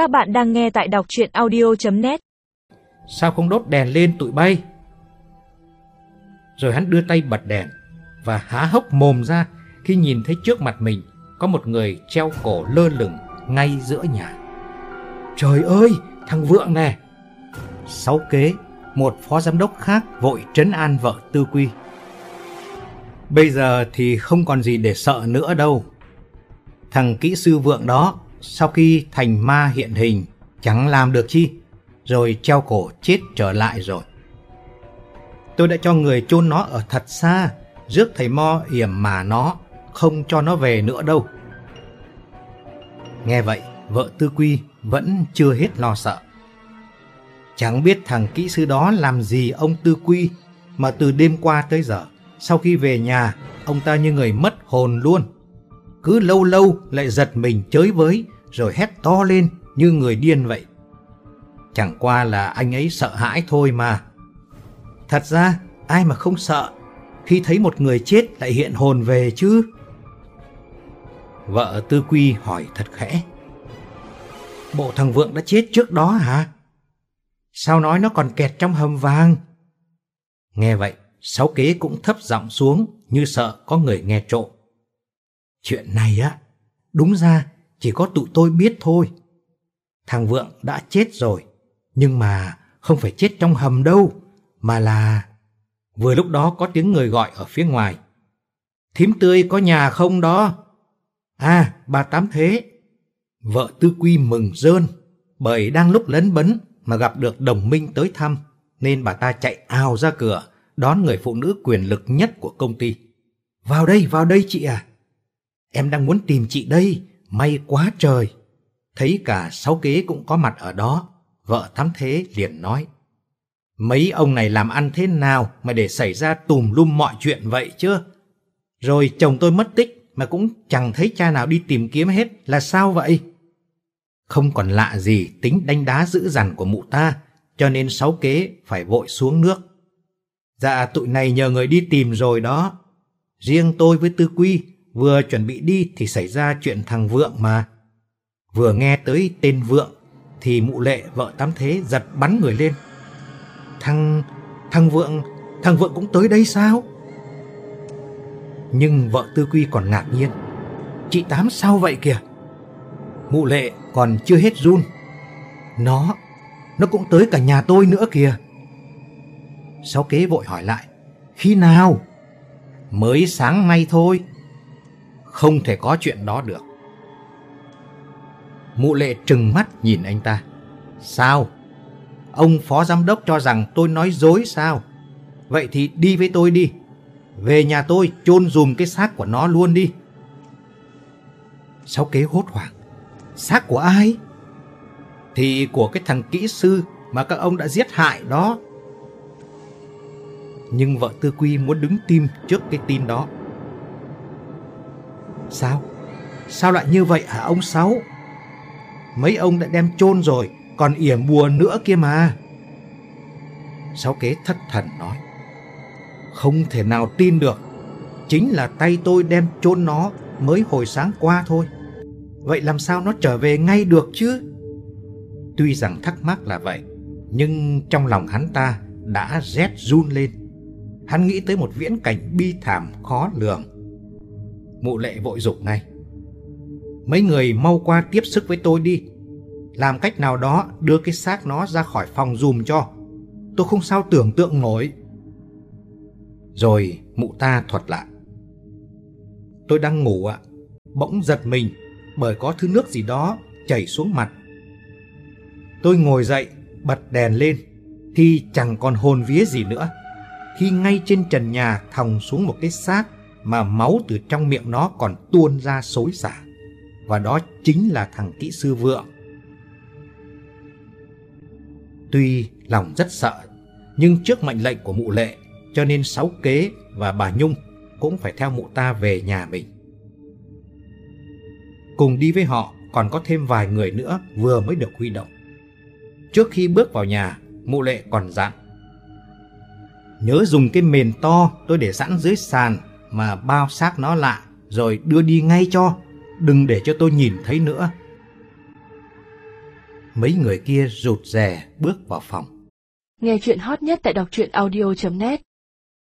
Các bạn đang nghe tại đọc chuyện audio.net Sao không đốt đèn lên tụi bay? Rồi hắn đưa tay bật đèn và há hốc mồm ra khi nhìn thấy trước mặt mình có một người treo cổ lơ lửng ngay giữa nhà. Trời ơi, thằng Vượng nè! Sáu kế, một phó giám đốc khác vội trấn an vợ Tư Quy. Bây giờ thì không còn gì để sợ nữa đâu. Thằng kỹ sư Vượng đó, sau khi thành ma hiện hình, chẳng làm được chi, rồi treo cổ chết trở lại rồi. Tôi đã cho người chôn nó ở thật xa, rước thầy Mo yểm mà nó, không cho nó về nữa đâu. Nghe vậy, vợ Tư Quy vẫn chưa hết lo sợ. Chẳng biết thằng kỹ sư đó làm gì ông Tư Quy mà từ đêm qua tới giờ, sau khi về nhà, ông ta như người mất hồn luôn. Cứ lâu lâu lại giật mình chới với, rồi hét to lên như người điên vậy. Chẳng qua là anh ấy sợ hãi thôi mà. Thật ra, ai mà không sợ khi thấy một người chết lại hiện hồn về chứ? Vợ Tư Quy hỏi thật khẽ. Bộ thằng Vượng đã chết trước đó hả? Sao nói nó còn kẹt trong hầm vàng? Nghe vậy, sáu kế cũng thấp giọng xuống như sợ có người nghe trộm. Chuyện này á, đúng ra chỉ có tụi tôi biết thôi. Thằng Vượng đã chết rồi, nhưng mà không phải chết trong hầm đâu, mà là... Vừa lúc đó có tiếng người gọi ở phía ngoài. Thím tươi có nhà không đó? À, bà Tám Thế. Vợ Tư Quy mừng rơn, bởi đang lúc lấn bấn mà gặp được đồng minh tới thăm, nên bà ta chạy ao ra cửa, đón người phụ nữ quyền lực nhất của công ty. Vào đây, vào đây chị à. Em đang muốn tìm chị đây, may quá trời. Thấy cả sáu kế cũng có mặt ở đó, vợ thắm thế liền nói. Mấy ông này làm ăn thế nào mà để xảy ra tùm lum mọi chuyện vậy chứ? Rồi chồng tôi mất tích mà cũng chẳng thấy cha nào đi tìm kiếm hết là sao vậy? Không còn lạ gì tính đánh đá dữ dằn của mụ ta, cho nên sáu kế phải vội xuống nước. Dạ tụi này nhờ người đi tìm rồi đó. Riêng tôi với Tư Quy vừa chuẩn bị đi thì xảy ra chuyện thằng Vượng mà. Vừa nghe tới tên Vượng thì mụ lệ vợ tám thế giật bắn người lên. Thằng... thằng Vượng... thằng Vượng cũng tới đây sao? Nhưng vợ Tư Quy còn ngạc nhiên. Chị Tám sao vậy kìa? Mụ lệ còn chưa hết run. Nó... nó cũng tới cả nhà tôi nữa kìa. Sáu kế vội hỏi lại. Khi nào? Mới sáng nay thôi. Không thể có chuyện đó được. Mụ lệ trừng mắt nhìn anh ta. Sao? Ông phó giám đốc cho rằng tôi nói dối sao? Vậy thì đi với tôi đi. Về nhà tôi chôn dùm cái xác của nó luôn đi. Sáu kế hốt hoảng. Xác của ai? Thì của cái thằng kỹ sư mà các ông đã giết hại đó. Nhưng vợ Tư Quy muốn đứng tim trước cái tin đó. Sao? Sao lại như vậy hả ông Sáu? Mấy ông đã đem chôn rồi, còn ỉa bùa nữa kia mà. Sáu kế thất thần nói. Không thể nào tin được. Chính là tay tôi đem chôn nó mới hồi sáng qua thôi. Vậy làm sao nó trở về ngay được chứ? Tuy rằng thắc mắc là vậy, nhưng trong lòng hắn ta đã rét run lên. Hắn nghĩ tới một viễn cảnh bi thảm khó lường. Mụ lệ vội dục ngay. Mấy người mau qua tiếp sức với tôi đi. Làm cách nào đó đưa cái xác nó ra khỏi phòng dùm cho. Tôi không sao tưởng tượng nổi. Rồi mụ ta thuật lại. Tôi đang ngủ ạ. Bỗng giật mình bởi có thứ nước gì đó chảy xuống mặt. Tôi ngồi dậy, bật đèn lên, thì chẳng còn hồn vía gì nữa. Khi ngay trên trần nhà thòng xuống một cái xác mà máu từ trong miệng nó còn tuôn ra xối xả. Và đó chính là thằng kỹ sư vượng. Tuy lòng rất sợ, nhưng trước mệnh lệnh của mụ lệ, cho nên sáu kế và bà Nhung cũng phải theo mụ ta về nhà mình. Cùng đi với họ còn có thêm vài người nữa vừa mới được huy động. Trước khi bước vào nhà, mụ lệ còn dặn. Nhớ dùng cái mền to tôi để sẵn dưới sàn mà bao xác nó lại rồi đưa đi ngay cho, đừng để cho tôi nhìn thấy nữa. Mấy người kia rụt rè bước vào phòng. Nghe chuyện hot nhất tại đọc truyện audio.net